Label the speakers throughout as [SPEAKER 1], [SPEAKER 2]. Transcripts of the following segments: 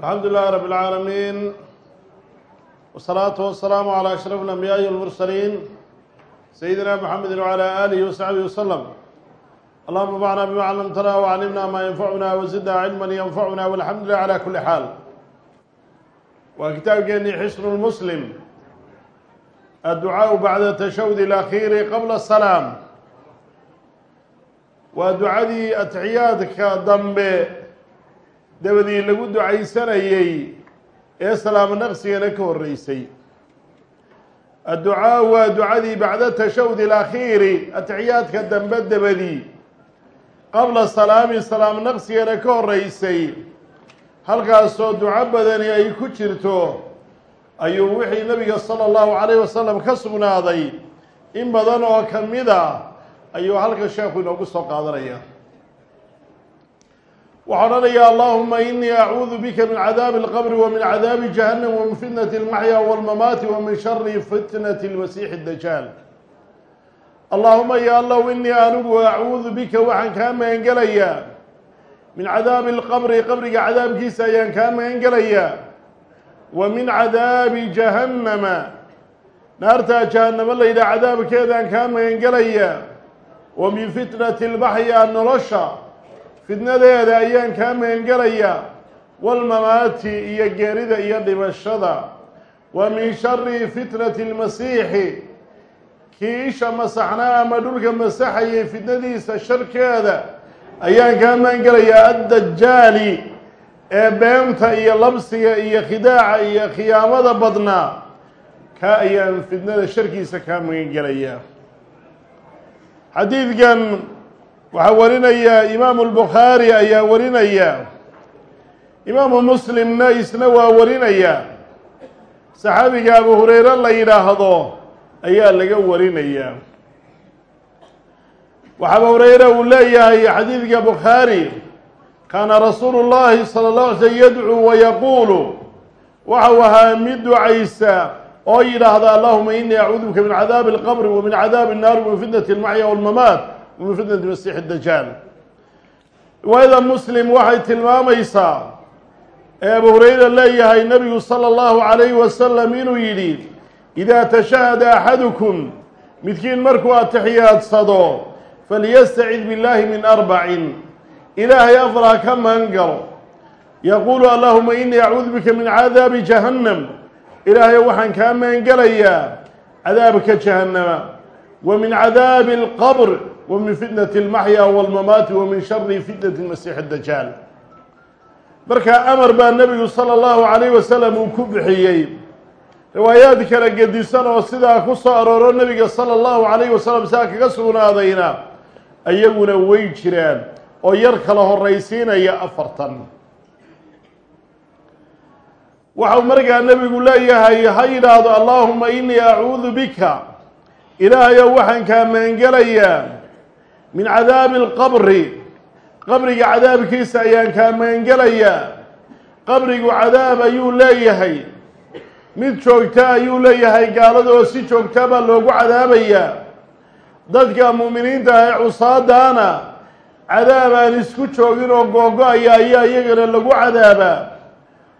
[SPEAKER 1] الحمد لله رب العالمين والصلاة والسلام على أشرف الأنبياء والمرسلين سيدنا محمد وعلى آله وصحبه وسلم اللهم انفعنا بما علمتنا وعلمنا ما ينفعنا وزدنا علما ينفعنا والحمد لله على كل حال وكتابكني حسن المسلم الدعاء بعد التشهد الأخير قبل السلام ودعadii atxiyaadka dambe dabadii lagu ducaysanayey ee salaamo naqsigana ka horreysay. Adducaa waa ducadii bacda tashahud alakhiiri atixiyaadka dambe dabadii. Qabla salaami salaamo naqsigana ka horreysay. Halkaasoo duco badani ay ku jirto ayuu wixii nabiga sala allahu calayh wasalam ka sugnaaday. In badan oo ka mid a ayuu halkan sheekhu inoogu soo qaadanaya waxaa odhanayaa allahuma inii acuudu bika min cadaabi اlqbri wa min cadaabi jahannam wa min fitnati اlmaxya wاlmamaati wa min shari fitnati اlmasiixi اdajaal allahuma ya allahu inii anigu acuudu bika waxaan kaa magangelayaa min cadaabi اlqabri qabriga cadaabkiisa ayaan kaa magangelayaa wa min cadaabi jahannama naartaa jahannamo la yidhaha cadaabkeedaan kaa magangelayaa wa min fitnati lbaxya nolosha fitnadeeda ayaan kaa magangelayaa walmamaati iyo geerida iyo dhimashada. Wa min shari fitnati lmasiixi kii isha masaxnaa ama dhulka masaxayay fitnadiisa sharkeeda ayaan kaa magangelayaa addajaali ee beenta iyo labsiga iyo khidaaca iyo khiyaamada badnaa. Kaa ayaan fitnada sharkiisa kaa magangelayaa xadiidkan waxaa warinaya imaamu lbukhaari ayaa warinaya imaamu muslimna isna waa warinaya saxaabiga abu hureyre la yidhaahdo ayaa laga warinaya waxa abu hureyre uu leeyahay xadiidka bukhaari kaana rasuulu llahi sala اllahu alay slm yadcuu wayaquulu waxau ahaa mid ducaysa oo yidhaahda allahuma inii acuudu bika min cadaabi اlqbri wa min cadaabi الnaar wa min fitnati اlmaxya wاlmamaat wa min fitnati masiix dajaal riwaayada muslim waxay tilmaamaysaa ee abu hurayra leeyahay nebigu sala allahu calayhi wasalam inuu yidhi idaa tashahada axadukum midkiin markuu atixiyaadsado falyastacid billaahi min arbacin. Ilaahay afar ha ka magan galo yaquulu allahuma inii acuudu bika min cadaabi jahannam. Ilaahayo waxaan kaa magan gelayaa cadaabka jahannama. Wa min cadaabi alqabr. wa min fitnati اlmaxya wاlmamaati wa min shari fitnati masiix اdajaal markaa amar baa nebigu salى اllahu calayh wasalam uu ku bixiyey riwaayaad kala gedisan oo sidaa ku soo arooro nebiga salى اllahu calayh wasalam sidaa kaga sugnaadayna ayaguna way jiraan oo yar kala horaysiinaya afartan waxau markaa nebigu leeyahay ha yidhaahdo allaahuma inii acuudu bika ilaahayow waxaan kaa magangelayaa min cadaabi alqabri. Qabriga cadaabkiisa ayaan kaa magangelayaa qabrigu cadaab ayuu leeyahay. Mid joogta ayuu leeyahay gaalada oo si joogta baa loogu cadaabayaa. Dadka mu'miniinta ah ee cusaadaana cadaab aan isku joogin oo googo-aya ayaa iyagana lagu cadaabaa.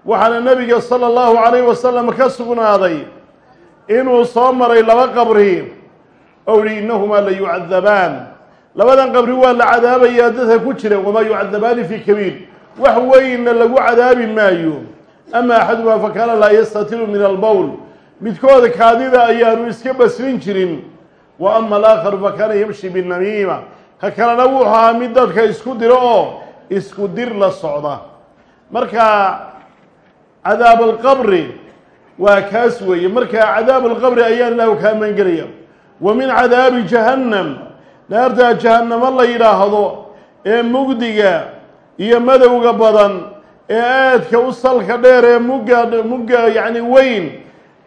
[SPEAKER 1] Waxaana nebiga sala allahu calayh wasalam ka sugnaaday inuu soo maray laba qabri. Ou yihi innahumaa la yucadabaan labadan qabri waa la cadaabayaa dadka ku jira wamaa yucadabaani fii kabiir. Wax weynna lagu cadaabi maayo. Ama axadumaa fa kaana laa yastatiru min albowl midkooda kaadida ayaanu iska basrin jirin. Wa ama alaakharu fa kaana yamshi binamiima ka kalena wuxuu ahaa mid dadka isku diro oo isku dir la socda. Marka cadaab alqabri waa kaas weeye. Markaa cadaab alqabri ayaan ilaahu kaa magangelaya wa min cadaabi jahannam naartaa jahannamo la yidhaahdo ee mugdiga iyo madowga badan ee aadka u salka dheer ee mugga mugga yacni weyn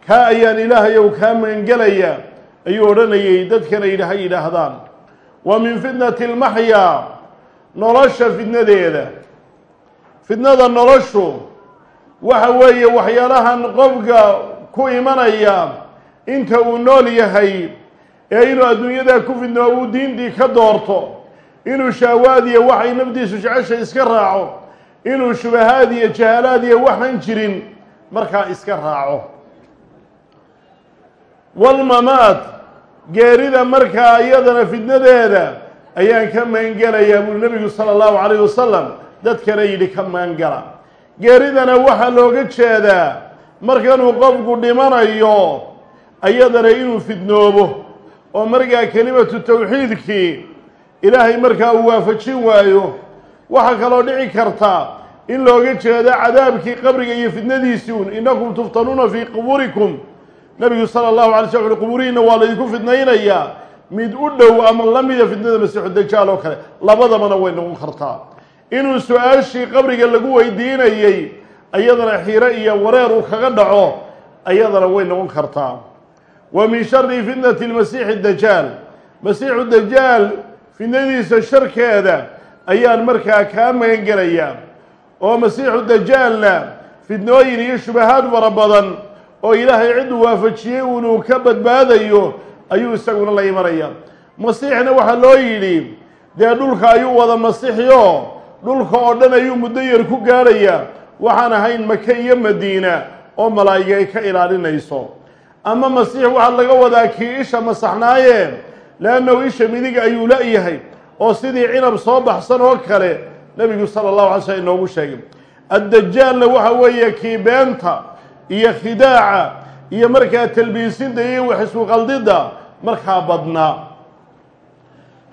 [SPEAKER 1] kaa ayaan ilaahayow kaa magangelaya ayuu odhanayay dadkana yidha ha yidhaahdaan. Wa min fitnati almaxyaa nolosha fitnadeeda. Fitnada noloshu waxa weeye waxyaalahan qofka ku imanaya inta uu nool yahay ee inuu adduunyadaa ku fidnoo uu diintii ka doorto inuu shaawaadiya waxay nafdiisu jecesha iska raaco inuu shubahaad iyo jahaalaad iyo waxaan jirin markaa iska raaco. Walmamaad geerida markaa iyadana fidnadeeda ayaan ka magangelayaa buu nebigu sala allahu calayh wasalam dadkana yidhi ka magangala geeridana waxaa looga jeedaa markanuu qofku dhimanayo ayadana inuu fidnoobo oo markaa kelimatu tawxiidkii ilaahay markaa uu waafajin waayo waxaa kaloo dhici karta in looga jeedo cadaabkii qabriga iyo fidnadiisii un innakum tuftanuuna fii quburikum nabigu sala allahu alay sl ui quburihiina waa laydinku fidnaynayaa mid u dhow ama la mida fidnada masiixu dajaal oo kale labadabana way noqon kartaa. Inuu su'aashii qabriga lagu weydiinayey ayadana xiiro iyo wareer uu kaga dhaco ayadana way noqon kartaa wa min shari fitnati lmasiixi dajaal masiixu dajaal fidnadiisa sharkeeda ayaan markaa kaa magan gelayaa oo masiixu dajaalna fidnooyin iyo shubahaad fara badan oo ilaahay cidduu waafajiyey unuu ka badbaadayo ayuu isaguna la imanaya masiixna waxaa loo yidhi dee dhulka ayuu wada masiixio dhulka oo dhan ayuu muddo yar ku gaadhayaa? Waxaan ahayn maka iyo madiina oo malaa'iga ay ka ilaalinayso ama masiix waxaa laga wadaa kii isha masaxnaaye leannahu isha midig ayuu la-yahay oo sidii cinab soo baxsan oo kale nebigu sala allahu alay slm inoogu sheegay. Addajaalna waxa weeye kii beenta iyo khidaaca iyo markaa talbiisinta iyo waxisku qaldidda markaa badnaa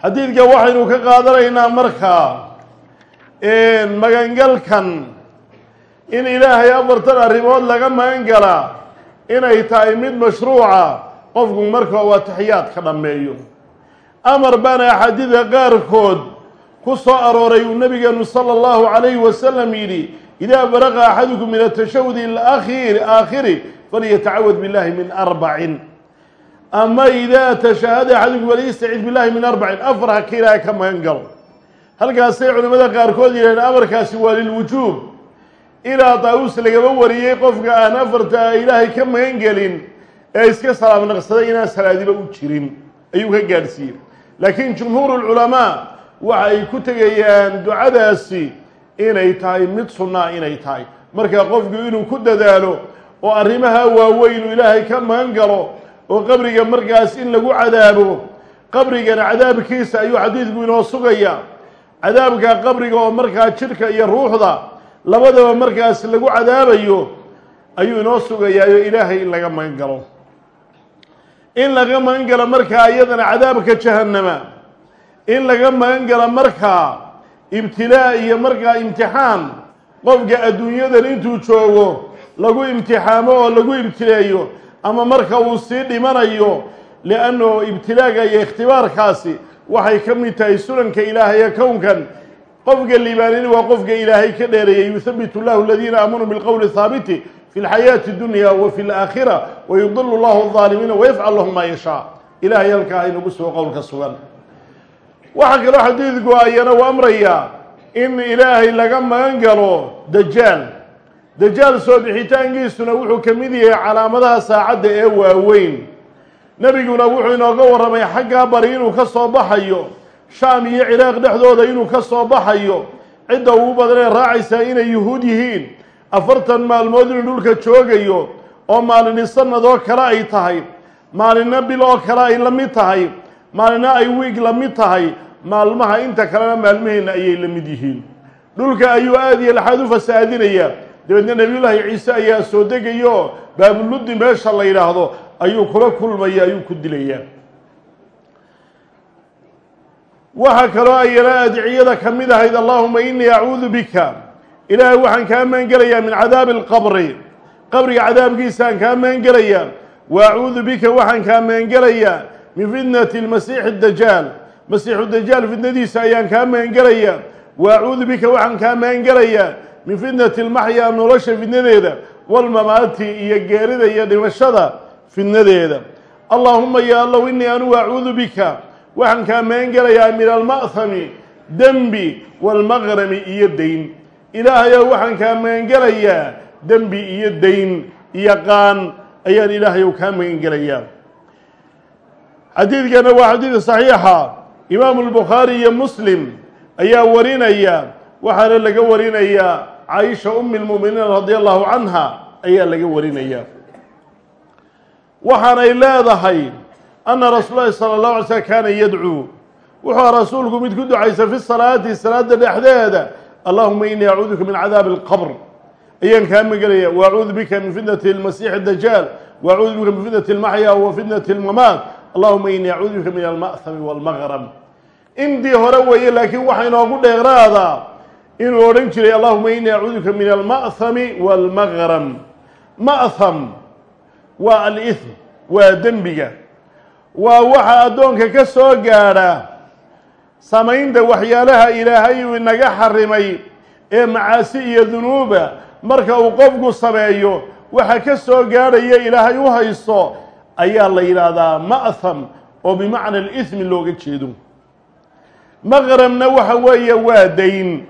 [SPEAKER 1] xadiidka waxaynu ka qaadanaynaa markaa magangalkan in ilaahay afartan arrimood laga magan inay tahay mid mashruuca qofku marka waa taxiyaad ka dhammeeyo. Amar baana axaadiida qaarkood ku soo arooray uu nabigeenu sala allahu calayhi wasalam yidhi idaa baraqa axadukum min atashahudi alaakhiri aakhiri falyatacawad billahi min arbacin. Ama idaa tashahada axadukum falyastacid billahi min arbacin. Afar ha ka ilaahay ka magan galo. Halkaasay culimmada qaarkood yidhahdeen amarkaasi waa lilwujuub ilaa daawus lagaba wariyey qofka aan afarta ilaahay ka magan gelin ee iska salaam naqsaday inaan salaadiba u jirin. Ayuu ka gaadhsiiyey. Laakiin jumhuuru lculamaa waxa ay ku tegayaan ducadaasi inay tahay mid sunnaa inay tahay. Marka qofku inuu ku dadaalo oo arrimaha waaweyn ilaahay ka magan galo oo qabriga markaas in lagu cadaabo qabrigana cadaabkiisa ayuu xadiidku inoo sugaya. Cadaabka qabriga oo markaa jidhka iyo ruuxda labadaba markaas lagu cadaabayo ayuu inoo sugayaayo ilaahay in laga magan galo. In laga magan markaa iyadana cadaabka jahannama. In laga magan galo markaa ibtilaa iyo markaa imtixaan. Qofka adduunyadan intuu joogo lagu imtixaamo oo lagu ibtileeyo ama marka uu sii dhimanayo liannahu ibtilaaga iyo ikhtibaarkaasi waxay ka mid tahay sunanka ilaahay ee kownkan qofka liibaanini waa qofka ilaahay ka dheereeyey yuhabitu llahu aladiina aamanuu bilqowli haabiti fi lxayaati dunya wa fi laakhira wayudilu llahu aalimiina wayafcal lahu maa yashaa. Ilahay halkaa ha inagu sugo qowlka sugan. Waxaa kaloo xadiidku ayana uu amraya in ilaahay laga magan galo dajaal. Dajaal soo bixitaankiisuna wuxuu ka mid yahay calaamadaha saacadda ee waaweyn. Nebiguna wuxuu inooga warramay xaggaa bari inuu ka soo baxayo shaam iyo ciraaq dhexdooda inuu ka soo baxayo cidda ugu badanee raacaysaa inay yuhuud yihiin. Afartan maalmood inuu dhulka joogayo oo maalini sanad kale ay tahay maalinna bil oo kale ay la mid tahay maalina ay wiig la mid tahay maalmaha inta kalena maalmaheenna ayay la mid yihiin. Dhulka ayuu aada iyo laxaad u fasaadinayaa. Dabeedna nebiyullaahi ciise ayaa soo degayo baabuluddi meesha la yidhaahdo ayuu kula kulmaya ayuu ku dilayaa waxaa kaloo ayana adiciyada ka mid ahayd allahuma inii acuudu bika. Ilaahay waxaan kaa maangelayaa min cadaabi alqabri qabriga cadaabkiisaan kaa maangelayaa wa acuudu bika waxaan kaa maangelayaa min fitnati lmasiixi dajaal masiixu dajaal fitnadiisa ayaan kaa magangelayaa wa acuudu bika waxaan kaa magangelayaa min fitnati lmaxyaa nolosha fitnadeeda walmamaati iyo geerida iyo dhimashada fitnadeeda. Allaahuma ya allow inii anugu acuudu bika waxaan kaa magangelayaa min alma'hami dembi walmaqrami iyo dayn ilaahayow waxaan kaa magangelayaa dembi iyo dayn iyo qaan ayaan ilaahayow kaa magangelayaa xadiidkana waa xadiid saxiixa. Imaamu lbukhaari iyo muslim ayaa warinaya waxaana laga warinayaa caaisha umi lmu'miniin radia allahu canha ayaa laga warinayaa. Waxaanay leedahay ana rasuul lahi sala allahu alay slm kaana yadcuu wuxuu rasuulku mid ku ducaysa fi salaati salaada dhexdeeda. Allahuma inii acuuduka min cadaabi alqabr. Ayaan kaa magelaya waacuudu bika min fitnati lmasiixi dajaal waacuudu bika min fitnati lmaxya wa fitnati lmamaat allahuma inii acuudu bika min alma'hami walmaqrab indii hore weeye laakiin waxa inoogu dheeraadaa inuu odhan jiray allahuma inii acuudu bika min alma'hami walmaqram ma'ham waa alihm waa dembiga waa waxa addoonka ka soo gaadha. Samaynta waxyaalaha ilaahay uu inaga xarimay ee macaasi iyo dunuuba marka uu qofku sameeyo waxa ka soo gaadhaya ilaahay u haysto ayaa la yidhaahdaa ma'ham oo bimacna alismi looga jeedo. Maqrabna waxa weeye waa dayn.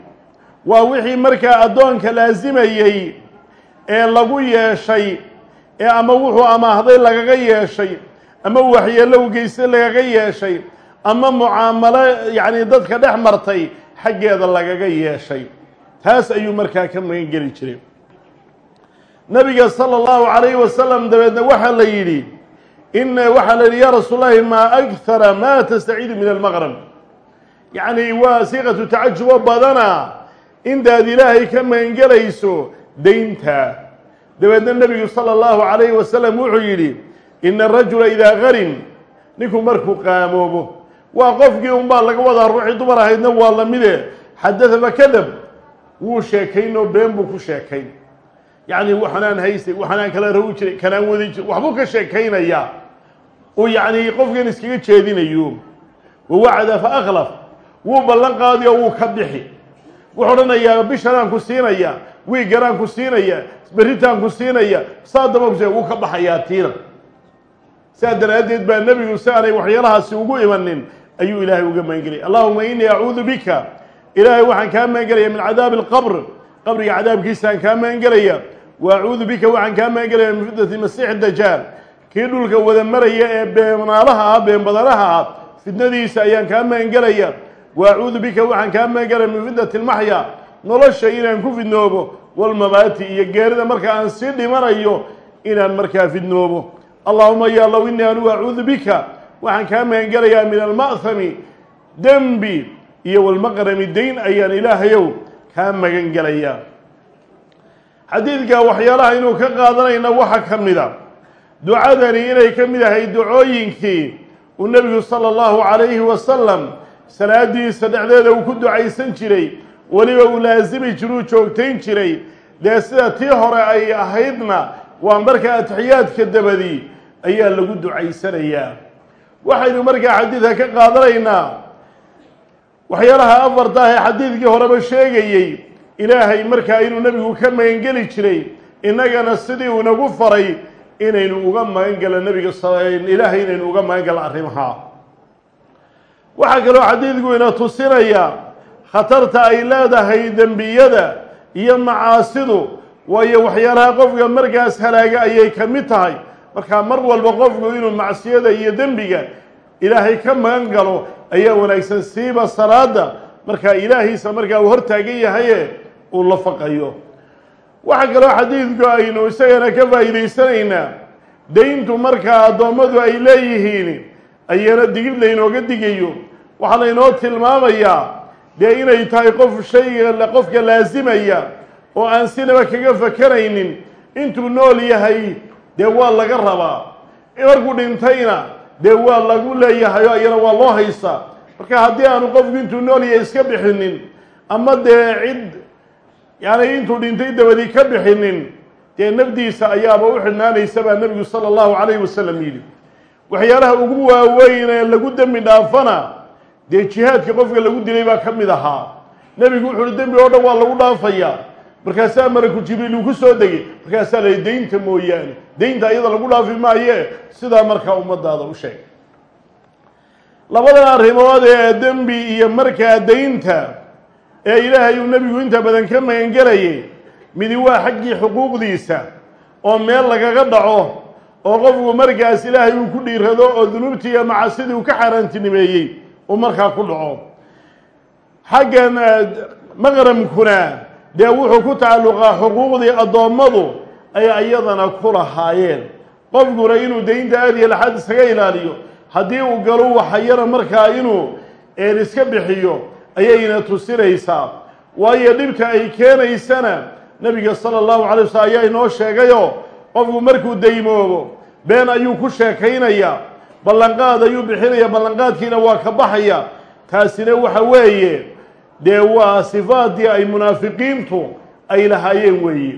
[SPEAKER 1] Waa wixii markaa addoonka laasimayey ee lagu yeeshay ee ama wuxuu amaahday lagaga yeeshay ama geystay lagaga yeeshay ama mucaamalo yacni dadka dhex martay xaggeeda lagaga yeeshay. Taas ayuu markaa ka magan geli jiray. Nabiga sala allahu calayhi wasalam dabeedna waxaa la yidhi in waxaa la yidhi yaa rasuul llahi maa akhara maa tastaciidu min almaqrab yacni waa siiqatu tacajubo badana intaad ilaahay ka magangelayso daynta. Dabeedna nebigu sala allahu calayhi wasalam wuxuu yidhi ina arajula idaa qarin ninku markuu qaamoobo waa qofkii unbaa laga wadaa ruuxii dumar ahaydna waa lamide xadada fakadab wuu sheekaynoo been buu ku sheekayn. Yacni waxanaan haystay waxanaan kala rawi jiray kanaan wadi jiray waxbuu ka sheekaynayaa uu yacni qofkan iskaga jeedinayo. Wawacada fa akhlaf wuu ballan qaadiyo wuu ka bixi. Wuxuu odhanayaa bishanaan ku siinaya wiiganaan ku siinaya berritaan ku siinaya saa daba ku wuu ka baxayaa tiina saa daraaddeed baa nebigu si aanay waxyaalahaasi ugu imanin ayuu ilaahay uga magangelaya allahuma inii acuudu bika. Ilaahay waxaan kaa magangelaya min cadaabi alqabr. Qabriga cadaabkiisaan kaa magangelaya wa acuudu bika waxaan kaa magangelaya min fitnati masiixi dajaal kii dhulka wada maraya ee beenaalaha ah been badanaha ah fitnadiisa ayaan kaa magangelaya wa acuudu bika waxaan kaa magangelaya min fitnati lmaxya nolosha inaan ku fidnoobo walmamaati iyo geerida marka aan sii dhimanayo inaan markaa fidnoobo allahuma ya low inii anugu acuudu bika. Waxaan kaa magangelayaa min alma'hami dembi iyo walmaqrami dayn ayaan ilaahayow kaa magan gelayaa xadiidka waxyaalaha inuu ka qaadanayna waxa ka mid a. Ducadani inay ka mid ahay ducooyinkii uu nebigu sala allahu calayhi wasalam salaadiisa dhexdeeda uu ku ducaysan jiray. Weliba uu laasimi jiruu joogtayn jiray. Dee sida tii hore ay ahaydna waa markaa atixiyaadka dabadi ayaa lagu ducaysanayaa. Waxaynu markaa xadiidka ka qaadanaynaa. Waxyaalaha afarta ah ee xadiidkii horeba sheegayey ilaahay markaa inuu nebigu ka magangeli jiray innagana sidii uu inagu faray inaynu uga magangelo nebiga ilaahay inaynu uga magangalo arrimaha waxaa kaloo xadiidku ina tusinaya khatarta ay leedahay dembiyada iyo macaasidu waayo waxyaalaha qofka markaas halaaga ayay ka mid tahay markaa mar walba qofku inuu macsiyada iyo dembiga ilaahay ka magan galo ayaa wanaagsan siiba salaada markaa ilaahiisa markaa uu hortaagan yahaye uu la faqayo waxaa kaloo xadiidku aynu isagana ka faa'iidaysanaynaa. Dayntu markaa addoommadu ay leeyihiin ayana digid laynooga digayo. Waxaa laynoo tilmaamayaa dee inay tahay qof shayga qofka laasimaya oo aan sinaba kaga fakaraynin intuu nool yahay dee waa laga rabaa. Markuu dhintayna dee waa lagu leeyahay o iyana waa loo haystaa marka haddii aanu qofku intuu nool yahay iska bixinin ama dee cid yani intuu dhintay dabadii ka bixinin dee nafdiisa ayaaba u xidhnaanaysa baa nebigu sala allahu calayhi wasalam yidhi. Waxyaalaha ugu waaweyn ee lagu dembi dhaafana dee jihaadka qofka lagu dilay baa ka mid ahaa. Nebigu wuxu uhi dembi oo dhan waa lagu dhaafayaa markaasaa malaku jibriil uu ku soo degay markaasaa la daynta mooyaane daynta ayada lagu dhaafi maaye sidaa markaa ummadaada u sheeg labadan arrimood ee dembi iyo markaa daynta ee ilaahay uu nebigu inta badan ka magangelayay midi waa xaggii xuquuqdiisa oo meel lagaga dhaco oo qofku markaas ilaahay uu ku dhiirado oo dunuubtii iyo macasidii uu ka xaaraantinimeeyey uu markaa ku dhaco. Xaggan maqramkuna dee wuxuu ku tacalluqaa xuquuqdii addoommadu ay iyadana ku lahaayeen. Qofkuna inuu daynta aad iyo laxad isaga ilaaliyo haddii uu galo waxayana markaa inuu iska bixiyo ayayna tusinaysaa. Waayo dhibka ay keenaysana nebiga sala allahu calay waslm ayaa inoo sheegayoo qofku markuu daymoobo been ayuu ku sheekaynayaa ballanqaad ayuu bixinaya ballanqaadkiina waa ka baxaya. Taasina waxa weeye dee waa sifaadii ay munaafiqiintu ay lahaayeen weeye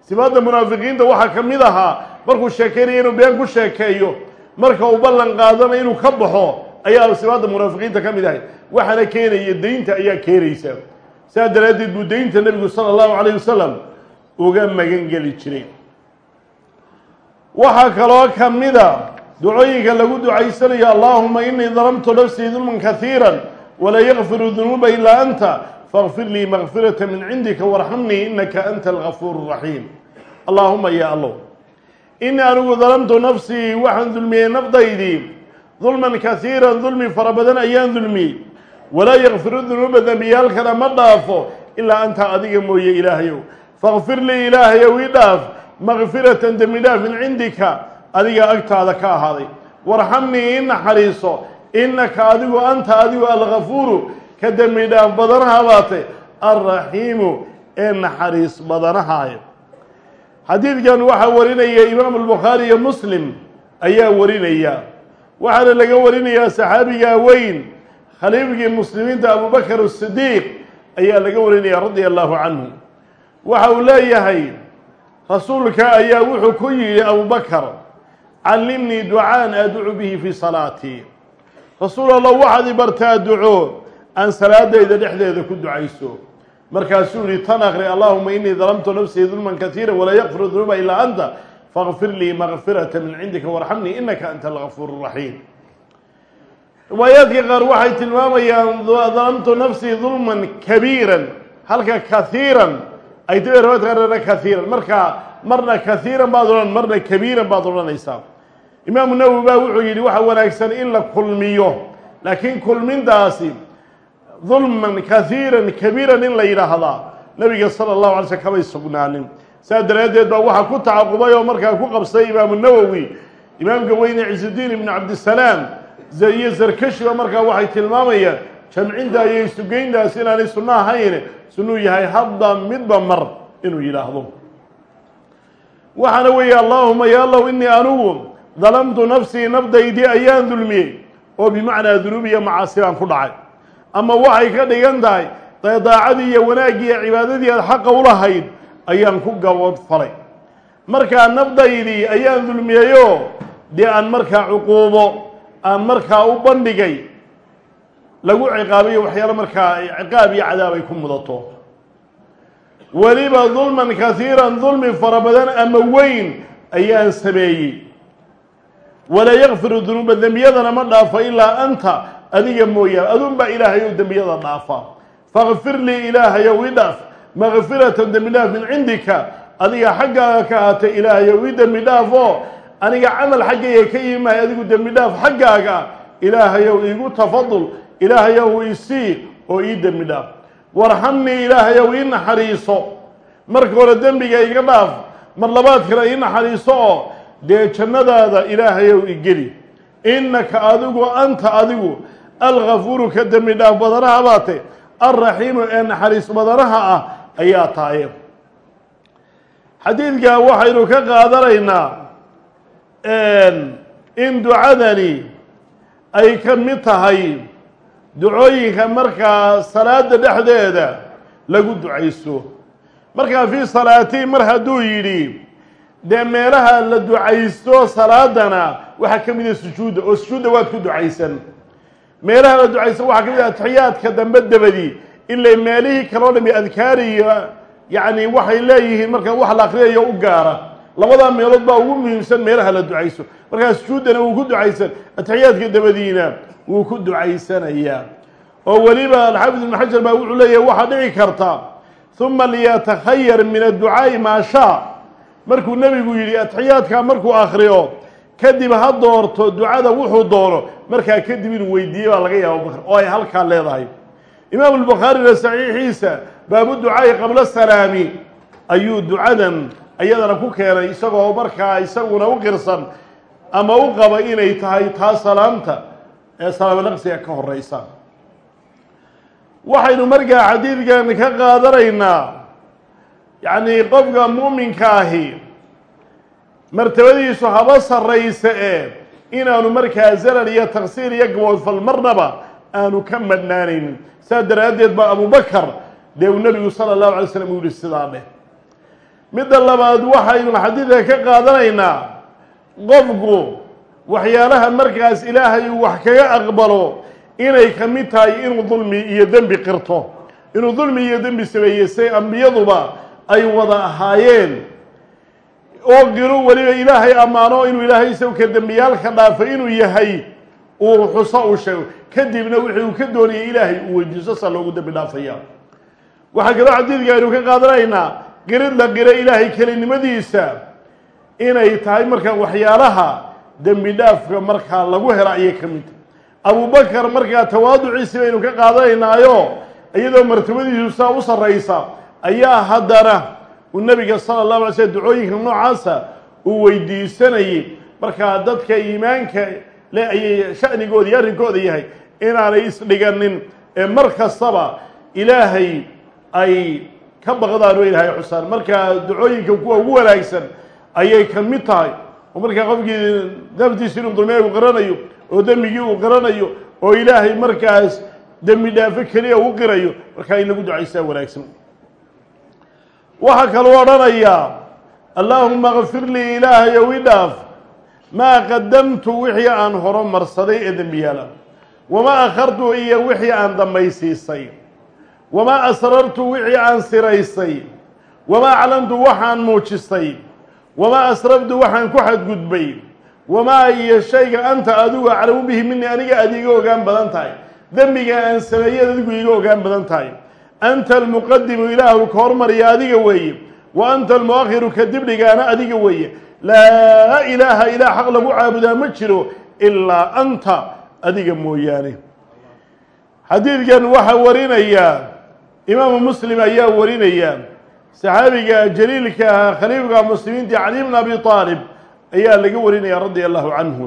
[SPEAKER 1] sifaadda munaafiqiinta waxaa ka mid ahaa markuu sheekaynaya inuu been ku sheekeeyo marka uu ballan qaadana inuu ka baxo ayaa sifaadda munaafiqiinta ka mid ahay. Waxaana keenaya deynta ayaa keenaysa. Saa daraaddeed buu deynta nebigu sala allahu calayh wasalam uga magan geli jiray. Waxaa kaloo ka mida ducooyinka lagu ducaysanayo allaahuma inii dalamtu nafsii dulman kaiira walaa yakfiru dunuuba ilaa anta faغfir lii makfirata min cindika warxamnii inaka anta algafuur raxiim allaahuma ya allow inii anigu dalamtu nafsii waxaan dulmiyey nafdaydii dulman kaiira dulmi fara badan ayaan dulmiyey walaa yakfiru dunuuba dembiyaalkana ma dhaafo ilaa anta adiga mooye ilaahayow fakfir lii ilaahayow ii dhaaf makfiratan dembi dhaaf min cindika adiga agtaada ka ahaaday warxamnii ii naxariiso innaka adigu anta adigu algafuuru ka dembi dhaaf badanaha baatay alraxiimu ee naxariis badanahaaya xadiidkan waxaa warinaya imaamu albukhaari iyo muslim ayaa warinaya. Waxaana laga warinayaa saxaabigaa weyn khaliifkii muslimiinta abubakar asidiiq ayaa laga warinaya radia allahu canhu. Waxa uu leeyahay rasuulka ayaa wuxuu ku yidhi abubakar callimnii ducaan adcu bihi fii salaatii rasuul allah waxaad i bartaa duco aan salaadayda dhexdeeda ku ducayso. Markaasuu yihi tan akri allahuma inii dalamtu nafsii dulman kaiira walaa yakfiru dunuuba ilaa anta fakfir lii makfirata min cindika warxamnii inaka anta algafuur raxiim riwaayaadka qaar waxay tilmaamayaan dalamtu nafsii dulman kabiiran halka kaiiran ay ta riwaayadka qaarna kaiiran markaa marna kaiiran baad odhan marna kabiiran baad odhanaysaa imaamu nawowi baa wuxuu yidhi waxa wanaagsan in la kulmiyo laakiin kulmintaasi dulman kaiiran kabiiran in la yidhaahdaa nabiga sala allahu alay slm kamay sugnaanin. Saas daraaddeed baa waxaa ku tacaqubay oo markaa ku qabsay imaamu nawowi imaamka weyne ciisudiin ibnu cabdisalaam iyo zarkashiba markaa waxay tilmaamayaan jamcinta iyo isugeyntaas inaanay sunno ahayn sunnuu yahay hadda midba mar inuu yidhaahdo. Waxaana weeye allaahuma ya allow inii anugu dalamtu nafsii nafdaydii ayaan dulmiyey oo bimacnaa dunuub iyo macaasi baan ku dhacay. Ama waxay ka dhigan tahay daacadii iyo wanaaggii iyo cibaadadii aad xaqa u lahayd ayaan ku gabood falay. Markaa nafdaydii ayaan dulmiyeyoo dee aan markaa cuquubo aan markaa u bandhigay lagu ciqaabayo waxyaalo markaa ciqaab iyo cadaab ay ku mudato. Weliba dulman kaiiran dulmi fara badan ama weyn ayaan sameeyey walaa yakfiru dunuuba dembiyadana ma dhaafo ilaa anta adiga mooyaane adunbaa ilaahay ou dembiyada dhaafa fakfir lii ilaahayow i dhaaf makfiratan dembi dhaaf min cindika adiga xaggaaga ka ahaatay ilaahayow i dembi dhaaf oo aniga camal xaggayga ka imahay adigu dembi dhaaf xaggaaga ilaahayow iigu tafadul ilaahayow isii oo ii dembi dhaaf warxamnii ilaahayow ii naxariiso marka hore dembiga iga dhaaf mar labaad kale ii naxariiso oo dee jannadaada ilaahayow igeli innaka adigu anta adigu algafuuru ka dembi dhaaf badanaha baate alraxiimu ee naxariis badanaha ah ayaa tahay xadiidka waxaynu ka qaadanaynaa in ducadani ay ka mid tahay ducooyinka markaa salaada dhexdeeda lagu ducayso markaa fii salaatii mar hadduu yidhi dee meelaha la ducaysto salaadana waxaa ka mid a sujuudda oo sujuudda waad ku ducaysan. Meelaha la ducaysto waxaa ka mid ah atixiyaadka dambe dabadi ilay meelihii kaloo dhami adkaariyo yacni waxay leeyihiin markaa wax la akriyayo u gaara. Labadaa meelood baa ugu muhiimsan meelaha la ducayso markaa sujuuddana wuu ku ducaysan. Atixiyaadka dabadiina wuu ku ducaysanayaa oo weliba alxaafid ibnu xajar baa wuxuu leeyahay waxaa dhici karta. Uma liyatakhayar min adducaa'i maa shaa markuu nebigu yidhi atixiyaadkaa markuu akriyo kadib ha doorto ducada wuxuu doono. Markaa kadib inuu weydiiye baa laga yaaba bakr oo ay halkaa leedahay. Imaamu albukhaarina saxiixiisa baabu ducaa'i qabla salaami. Ayuu ducadan iyadana ku keenay isagoo markaa isaguna u qirsan ama u qaba inay tahay taa salaamta ee salaamo naqsiga ka horeysa waxaynu markaa xadiidkan ka qaadanaynaa yacnii qofka muuminka ahi martabadiisu haba sarraysa ee inaanu markaa zarar iyo taqsiir iyo gaboodfal marnaba aanu ka madhnaanaynin saas daraaddeed baa abubakar dee uu nebigu sala allahu alay slam u sidaa dheh. Midda labaad waxaynu xadiidka ka qaadanaynaa qofku waxyaalaha markaas ilaahay uu wax kaga aqbalo inay ka mid tahay inuu dulmi iyo dembi qirto. Inuu dulmi iyo dembi sameeyey say ambiyaduba ay wada ahaayeen. Oo qiro weliba ilaahay ammaano inuu ilaahay isawka dembiyaalka dhaafo inuu yahay uu xuso uu sheego kadibna wixii uu ka doonayay ilaahay uu weydiiso saa loogu dembi dhaafaya. Waxaa kaloo xadiidka aynu ka qaadanaynaa qirid la qiro ilaahay kelinimadiisa inay tahay markaa waxyaalaha dembi dhaafka markaa lagu hela ayay ka mid tahay. Abubakar markaa tawaaduciisi baynu ka qaadanaynaayo iyadoo martabadiisu saa u sarraysa ayaa haddana uu nebiga sala allahu alay slm ducooyinka noocaasa uu weydiisanayay. Markaa dadka iimaanka le ayay sha'nigooda iyo arrinkooda yahay inaanay isdhiganin ee mar kastaba ilaahay ay ka baqdaan oo ilaahay xusaan. Markaa ducooyinka kuwa ugu wanaagsan ayay ka mid tahay. Oo markaa qofkii naftiisa inuu dulmey uu qaranayo oo dembigii uu qaranayo oo ilaahay markaas dembi dhaafo keliya u qirayo markaa in lagu ducaysaa wanaagsan waxaa kaluu odhanayaa allaahuma kfir lii ilaahayow i dhaaf. Maa qadamtu wixii aan horo marsaday ee dembiyaala wamaa akhartu iyo wixii aan dambaysiisay. Wamaa asrartu wixii aan siraysay. Wamaa aclamtu waxaan muujistay wamaa asraftu waxaan ku xadgudbay. Wamaa iyo shayga anta adigu aclamu bihi mini aniga aad iga ogaan badan tahay. Dembiga aan sameeyad adigu iga ogaan badan tahay anta almuqadimu ilaahu ka hormariya adiga weeye wa anta almuakhiru ka dibdhigaana adiga weeye. Laa ilaaha ilaa xaq lagu caabudaa ma jiro ilaa anta adiga mooyaane. Xadiidkan waxaa warinaya imaamu muslim ayaa warinaya saxaabiga jaliilka ahaa khaliifka muslimiinta cali bn abi aalib ayaa laga warinaya radia allahu canhu.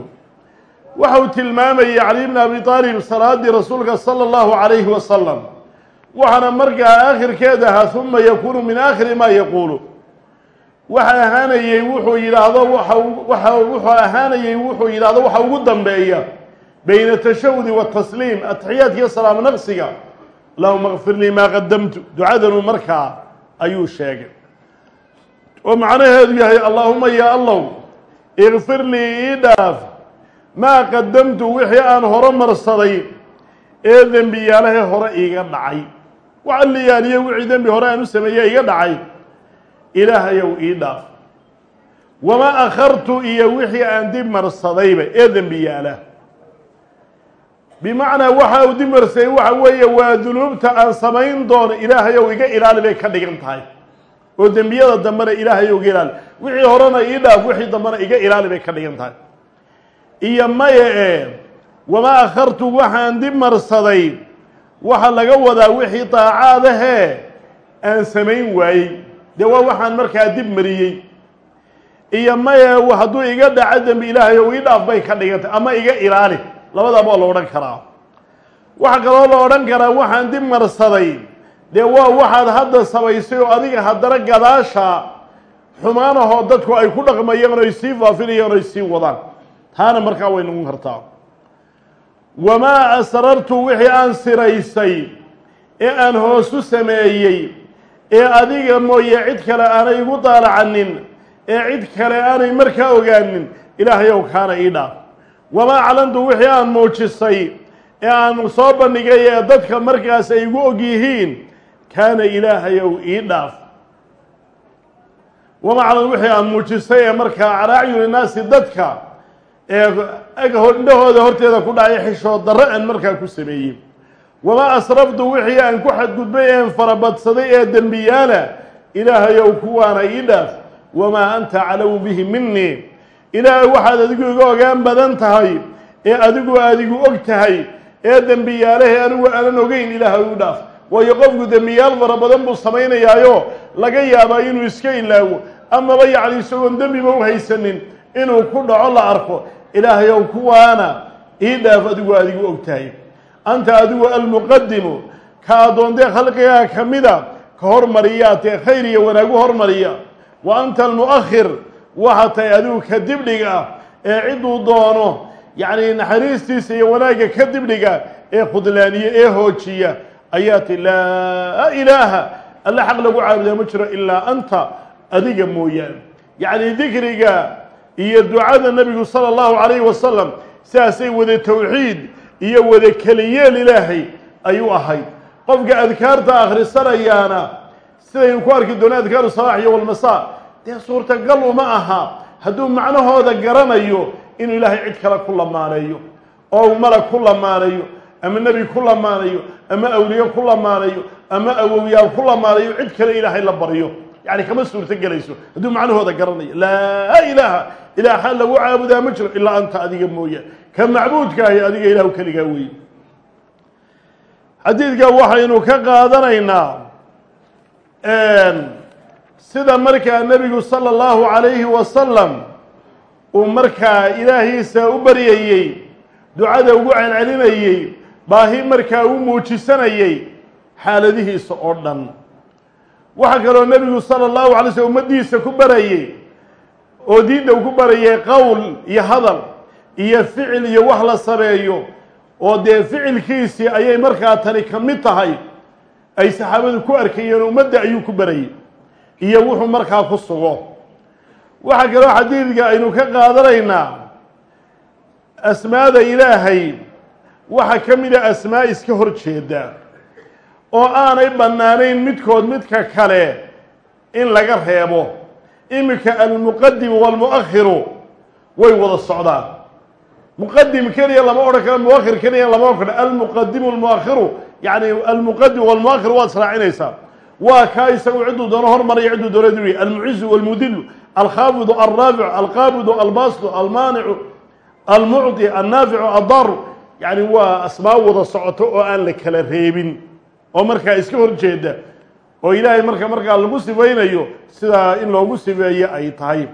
[SPEAKER 1] Waxa tilmaamayay cali bn abi aalib salaadii rasuulka sala allahu calayhi wasalam waxaana markaa aakhirkeeda ahaa uma yakuunu min aakhiri maa yaquulu. Waxa ahaanayey wuxuu yidhaahdo waxa wuxuu ahaanayey wuxuu yidhaahdo waxa ugu dambeeya bayna tashahudi watasliim atixiyaadkiiyo salaamo naqsiga. Allahuma kfir lii maa qadamtu ducadanu markaa ayuu sheegay. Oo macnaheedu yahay allaahuma ya allow ikfir lii ii dhaaf maa qadamtu wixii aan horo marsaday ee dembiyaalahee hore iiga dhacay waxa liyaaliyo wixii dembi hore aan u sameeyey iga dhacay. Ilaahayow ii dhaaf. Wamaa akhartu iyo wixii aan dib marsadayba ee dembiyaala bimacnaa waxa uu dib marsaday waxa weeye waa dunuubta aan samayn doono ilaahayow iga ilaali bay ka dhigan tahay. Oo dembiyada dambena ilaahayow iga ilaali. Wixii horena ii dhaaf wixii dambena iga ilaali bay ka dhigan tahay. Iyo maya ee wamaa akhartu waxaan dib marsaday waxaa laga wadaa wixii daacaadahee aan samayn waayey. Dee waa waxaan markaa dib mariyey. Iyo maye hadduu iga dhaco dembi ilaahay ou ii bay ka dhigantay ama iga ilaali. Labadaaba waa la odhan karaa. Waxaa kaloo la odhan karaa waxaan dib marsaday. Dee waa waxaad hadda samaysay oo adiga haddana gadaasha xumaanahoo dadku ay ku dhaqmayaan oy sii faafinayaan oy sii wadaan. Taana markaa way noqon kartaa wamaa asrartu wixii aan siraysay ee aan hoosu sameeyey ee adiga mooye cid kale aanay igu daalacanin ee cid kale aanay markaa ogaanin ilaahayow kaana ii dhaaf wamaa aclantu wixii aan muujisay ee aan soo bandhigay ee dadka markaas ay igu og yihiin kaana ilaahayow ii dhaaf wamaa aclan wixii aan muujisay ee markaa calaa dadka ee indhahooda horteeda ku dhacay xishood darre aan markaa ku sameeyey. Wamaa asraftu wixii aan ku xadgudbay een farabadsaday ee dembiyaala ilaahayow kuwaana ii dhaaf wamaa anta aclamu bihi minii ilaahay waxaad adigu iga ogaan badan tahay ee adigu aad igu og tahay ee dembiyaalahe anigu aanan ogeyn ilaahay u dhaaf. Waayo qofku dembiyaal fara badan buu samaynayaayo laga yaabaa inuu iska ilaawo amaba yacni isagoon dembiba u haysanin inuu ku dhaco la arko ilaahay ow kuwaana ii dhaaf adigu adigu ogtahay anta adigu almuqadimu ka addoontee khalqigaa ka mida ka hormariyaa tee khayr iyo wanaagu hormariya. Wa anta almu'akhir waxa tahay adigu ka dibdhiga ee cidduu doono yacni naxariistiisa iyo wanaagga ka dibdhiga ee khudlaaniya ee hoojiya ayaa ti laa ilaaha alle xaq lagu caabudaa ma jiro ilaa anta adiga mooyaane. Yacni dikriga iyo ducada nebigu sala allahu calayhi wasalam sidaasay wada towxiid iyo wada keliyeel ilaahay ayuu ahayd. Qofka adkaarta akhrisanayaana sidaynu ku arki doono adkaaru sabaax iyo walmasaa dee suurtagal uma aha hadduu macnahooda garanayo inuu ilaahay cid kale ku lamaaneeyo oo malag ku lamaanayo ama nebi ku lamaanayo ama awliye ku lamaanayo ama awowyaal ku lamaanayo cid kale ilaahay la baryo yani kama suurto gelayso hadduu macnahooda garanayo laa ilaaha ilaaha lagu caabudaa ma jiro ilaa anta adiga mooyaan ka macbuudkaahi adiga ilahu keligaa weeye xadiidka waxaynu ka qaadanaynaa sida markaa nebigu sala allahu calayhi wasalam uu markaa ilaahiisa u baryayey ducada ugu celcelinayey baahi markaa u muujisanayey xaaladihiisa oo dhan waxaa kaloo nebigu sala allahu alay slm ummaddiisa ku barayey oo diinta uu ku barayay qowl iyo hadal iyo ficil iyo wax la sameeyo oo dee ficilkiisii ayay markaa tani ka mid tahay ay saxaabadu ku arkayeen ummadda ayuu ku barayey iyo wuxuu markaa ku sugo. Waxaa kaloo xadiidka aynu ka qaadanaynaa asmaada ilaahay waxaa ka mid a asmaa iska hor jeeda oo aanay bannaanayn midkood midka kale in laga reebo. Iminka almuqadimu waalmu'akhiru way wada socdaan. Muqadim keliya lama odhan karo muakhir keliya lama odhan karo almuqadimu almuakhiru yacni almuqadim walmuakhir waad israacinaysaa waa kaa isagu cidduu doono hormaraya cidduu doono duriya almucizu walmudilu alkhaafidu alraaficu alqaabidu albasitu almaanicu almucdi annaaficu addaaru. Yacni waa asmaa wada socoto oo aan la kala reebin oo markaa iska hor jeeda oo ilaahay marka markaa lagu sifaynayo sidaa in loogu sifeeyo ay tahay.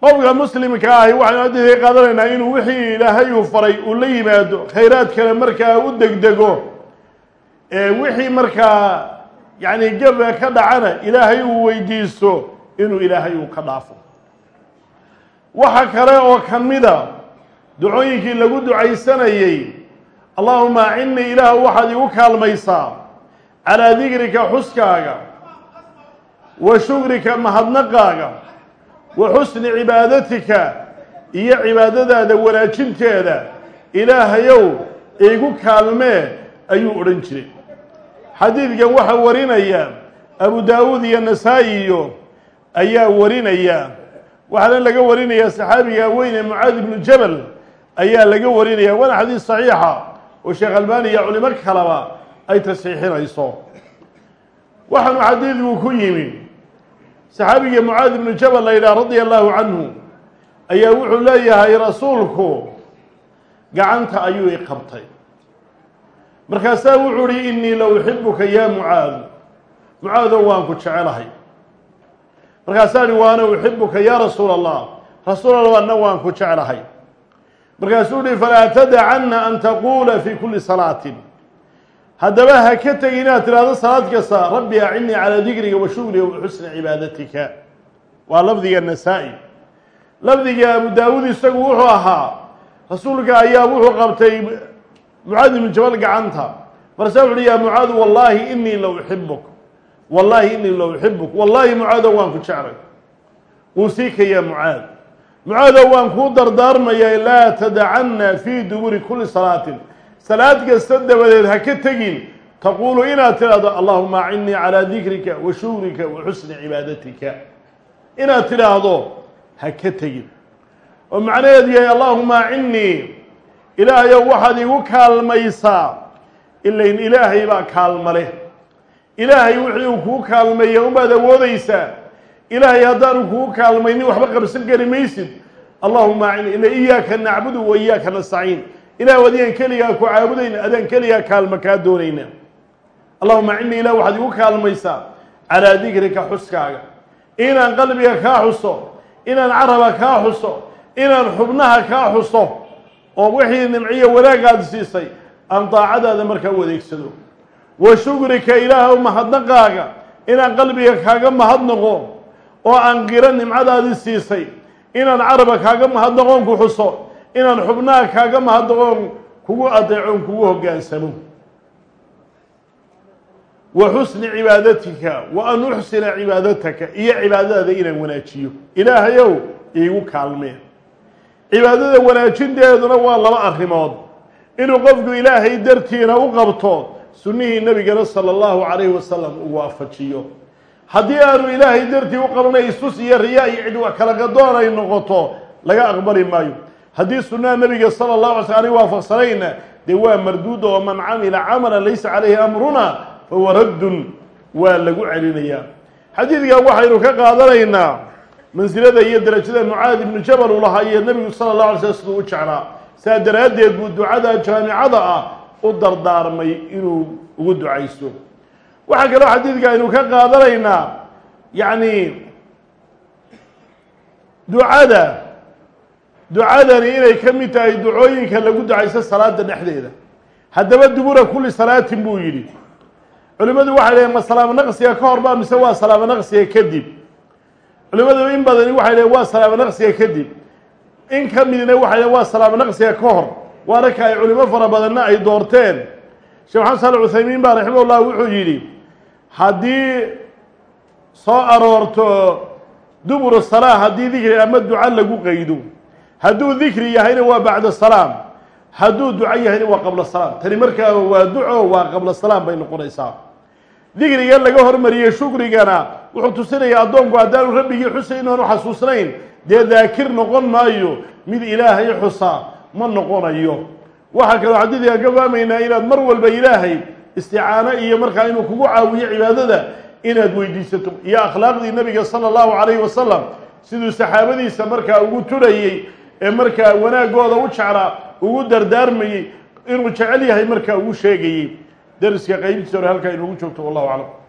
[SPEAKER 1] Qofka muslimka ahi waxaynu adidka qaadanaynaa inuu wixii ilaahay uu faray uu la yimaado khayraad kale markaa u degdego wixii markaa yacni gafa ka dhacana ilaahay uu weydiisto inuu ilaahay uu ka dhaafo. Waxa kale oo ka mida ducooyinkii lagu ducaysanayey allahuma acinnii ilaah waxaad igu kaalmaysaa. Calaa dikrika xuskaaga. Wa shukrika mahadnaqaaga. Wa xusni cibaadatika iyo cibaadadaada wanaajinteeda. Ilaahayow igu kaalmee ayuu odhan jiray. Xadiidkan waxaa warinaya abu daawuud iyo nasaa-i iyo ayaa warinaya. Waxaana laga warinayaa saxaabiga weyne mucaad ibnu jabal ayaa laga warinaya waana xadiis saxiixa oo sheekh albani iyo culimo kaleba ay tasxiixinayso waxaanu xadiidku ku yimi saxaabigii mucaad ibnu jabal la yidhaha radia allahu canhu ayaa wuxuu leeyahay rasuulku gacanta ayuu i qabtay. Markaasaa wuxuu uhi innii la uxibuka yaa mucaad mucaadow waan ku jecelahay. Markaasaa hi waana uxibuka yaa rasuula allah rasuul allah waan ku jeclahay markaasuu uhi falaa tadacanna an taquula fi kuli salaatin. Haddaba ha ka tegi inaad tidhahdo salaad kasta rabbi acinnii calaa dikriga wa shugriga wa xusni cibaadatika. Waa lafdiga nasaa-i. Lafdiga abu daawuud isagu wuxuu ahaa rasuulka ayaa wuxuu qabtay mucaad ibnu jabal gacanta. Markaasaa wuxu uhi yaa mucaad wallaahi inii la uxibuk wallaahi inii la uxibuk wallaahi mucaadow waan ku jeclay. Uusiika yaa mucaad mucaadow waan kuu dardaarmayaa laa tadacanna fii duburi kuli salaatin. Salaad kasta dabadeed ha ka tegin. Taquulu inaad tidhaahdo allahuma acinnii calaa dikrika wa shukrika wa xusni cibaadatika. Inaad tidhaahdo ha ka tegin. Oo macnaheedu yahay allahuma acinnii ilaahayow waxaad igu kaalmaysaa. Ilayn ilaahay baa kaalmale ilaahay wixii uu kuu kaalmeeya unbaad awoodaysaa ilaahay haddaanu kugu kaalmaynin waxba qabsan kari maysid. Allahuma acini ila iyaaka nacbudu wa iyaaka nastaciin. Ilah adigaan keligaa ku caabudayna adaan keligaa kaalma kaa doonayna. Allahuma cini ilah waxaad igu kaalmaysaa calaa dikrika xuskaaga. Inaan qalbiga kaa xuso inaan caraba kaa xuso inaan xubnaha kaa xuso oo wixii nimciyo wanaagaad siisay aan daacadaada markaa u wa shukrika ilaahw mahadnaqaaga inaan qalbiga kaaga mahadnaqo oo aan qiro nimcadaadii siisay. Inaan caraba kaaga mahadnaqoon ku xuso. Inaan xubnaha kaaga mahadnaqoon kugu adeecoon kugu hoggaansamo. Wa xusni cibaadatika wa an uxsina cibaadataka iyo cibaadadaada inaan wanaajiyo. Ilaahayow iigu kaalmeen cibaadada wanaajinteeduna waa laba arrimood. Inuu qofku ilaahay dartiina u qabto sunnihii nebigana sala allahu calayhi wasalam uu waafajiyo haddii aanu ilaahay dartii u qabanay isus iyo riyaa iyo cid wax kala gadoon ay noqoto laga aqbali maayo. Haddii sunnaha nebiga sala allahu alay sl anig waafaqsanayna dee waa marduuda oo man camila camalan laysa calayhi amruna fahuwa raddun waa lagu celinayaa. Xadiidkan waxaynu ka qaadanaynaa mansilada iyo darajada mucaad ibnu jabal uu lahaa iyo nebigu sala allahu alay slam siduu u jeclaa. Saa daraaddeed buu ducada jaamicada ah u dardaarmay inuu ugu ducaysto waxaa kaloo xadiidka aynu ka qaadanaynaa yacni ducada ducadani inay ka mid tahay ducooyinka lagu ducaysto salaada dhexdeeda. Haddaba dubura kulli salaatin buu yidhi. Culimmadu waxay dhaheen ma salaamo naqsiga ka hor ba mise waa salaamo naqsiga kadib culimmadu in badani waxay dhaheen waa salaamo naqsiga kadib in ka midna waxay dhaheen waa salaamo naqsiga ka hor. Waana ka ay culimo fara badanna ay doorteen. Sheekh maxamed saali cuthaymiin baa raximah ullah wuxuu yidhi haddii soo aroorto duburu salaa haddii dikri ama duca lagu qaydo hadduu dikri yahayna waa bacda salaam hadduu duco yahayna waa qabla salaam. Tani markaa waa duco waa qabla salaam bay noqonaysaa. Dikriga laga hormariyey shukrigana wuxuu tusinayaa addoonku haddaanu rabbigii xusayn oonu xasuusnayn dee daakir noqon maayo mid ilaahay xusa ma noqonayo. Waxaa kaloo xadiidkan ka inaad mar walba ilaahay isticaano iyo markaa inuu kugu caawiyo cibaadada inaad weydiisato. Iyo akhlaaqdii nabiga sala allahu calayhi wasalam siduu saxaabadiisa markaa ugu turayey ee markaa wanaagooda u jeclaa ugu dardaarmayey inuu jecel yahay markaa ugu sheegayey. Dariska qaybtiisa hore halkaa inugu joogto wallahu aclam